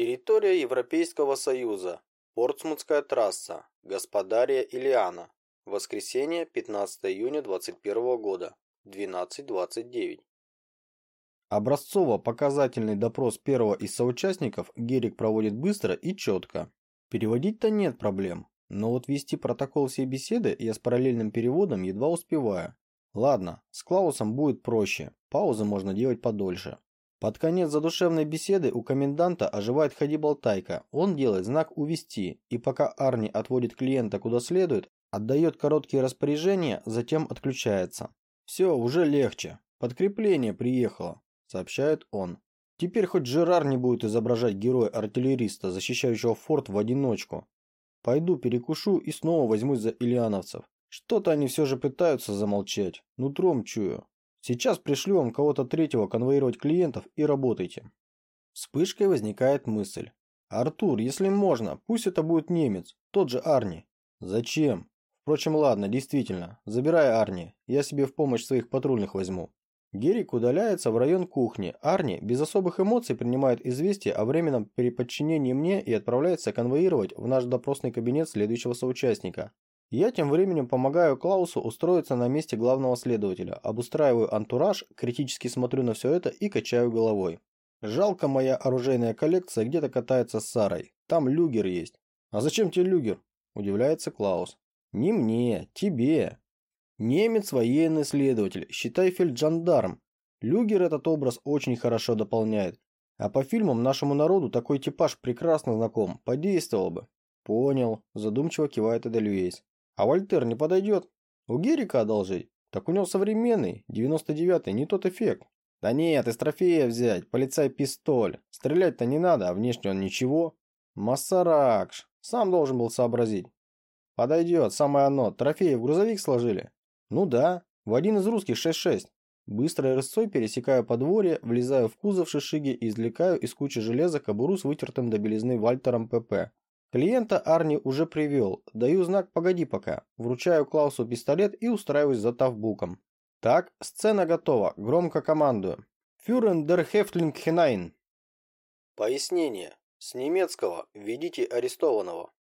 Территория Европейского Союза. Портсмутская трасса. Господария Илиана. Воскресенье, 15 июня 2021 года. 12.29. Образцово-показательный допрос первого из соучастников Герик проводит быстро и четко. Переводить-то нет проблем, но вот вести протокол всей беседы я с параллельным переводом едва успеваю. Ладно, с Клаусом будет проще, паузы можно делать подольше. Под конец задушевной беседы у коменданта оживает ходи-болтайка. Он делает знак «Увести», и пока Арни отводит клиента куда следует, отдает короткие распоряжения, затем отключается. «Все, уже легче. Подкрепление приехало», – сообщает он. «Теперь хоть Жерар не будет изображать героя-артиллериста, защищающего форт в одиночку. Пойду перекушу и снова возьмусь за ильяновцев. Что-то они все же пытаются замолчать. Нутром чую. Сейчас пришлю вам кого-то третьего конвоировать клиентов и работайте. Вспышкой возникает мысль. Артур, если можно, пусть это будет немец, тот же Арни. Зачем? Впрочем, ладно, действительно. Забирай Арни, я себе в помощь своих патрульных возьму. Герик удаляется в район кухни. Арни без особых эмоций принимает известие о временном переподчинении мне и отправляется конвоировать в наш допросный кабинет следующего соучастника. Я тем временем помогаю Клаусу устроиться на месте главного следователя, обустраиваю антураж, критически смотрю на все это и качаю головой. Жалко моя оружейная коллекция где-то катается с Сарой. Там люгер есть. А зачем тебе люгер? Удивляется Клаус. Не мне, тебе. Немец военный следователь, считай фельджандарм. Люгер этот образ очень хорошо дополняет. А по фильмам нашему народу такой типаж прекрасно знаком, подействовал бы. Понял, задумчиво кивает Эдельвейс. А Вольтер не подойдет? У Герика одолжить? Так у него современный, 99-й, не тот эффект. Да нет, из трофея взять, полицай-пистоль. Стрелять-то не надо, а внешне он ничего. Массаракш, сам должен был сообразить. Подойдет, самое оно. Трофеи в грузовик сложили? Ну да, в один из русских 6-6. Быстрой рысцой пересекаю подворье, влезаю в кузов шишиги и извлекаю из кучи железа кобуру с вытертым до белизны Вальтером ПП. Клиента Арни уже привел. Даю знак «Погоди пока». Вручаю Клаусу пистолет и устраиваюсь за тавбуком. Так, сцена готова. Громко командую. Фюрен дер Хефтлинг Хинайн. Пояснение. С немецкого «Введите арестованного».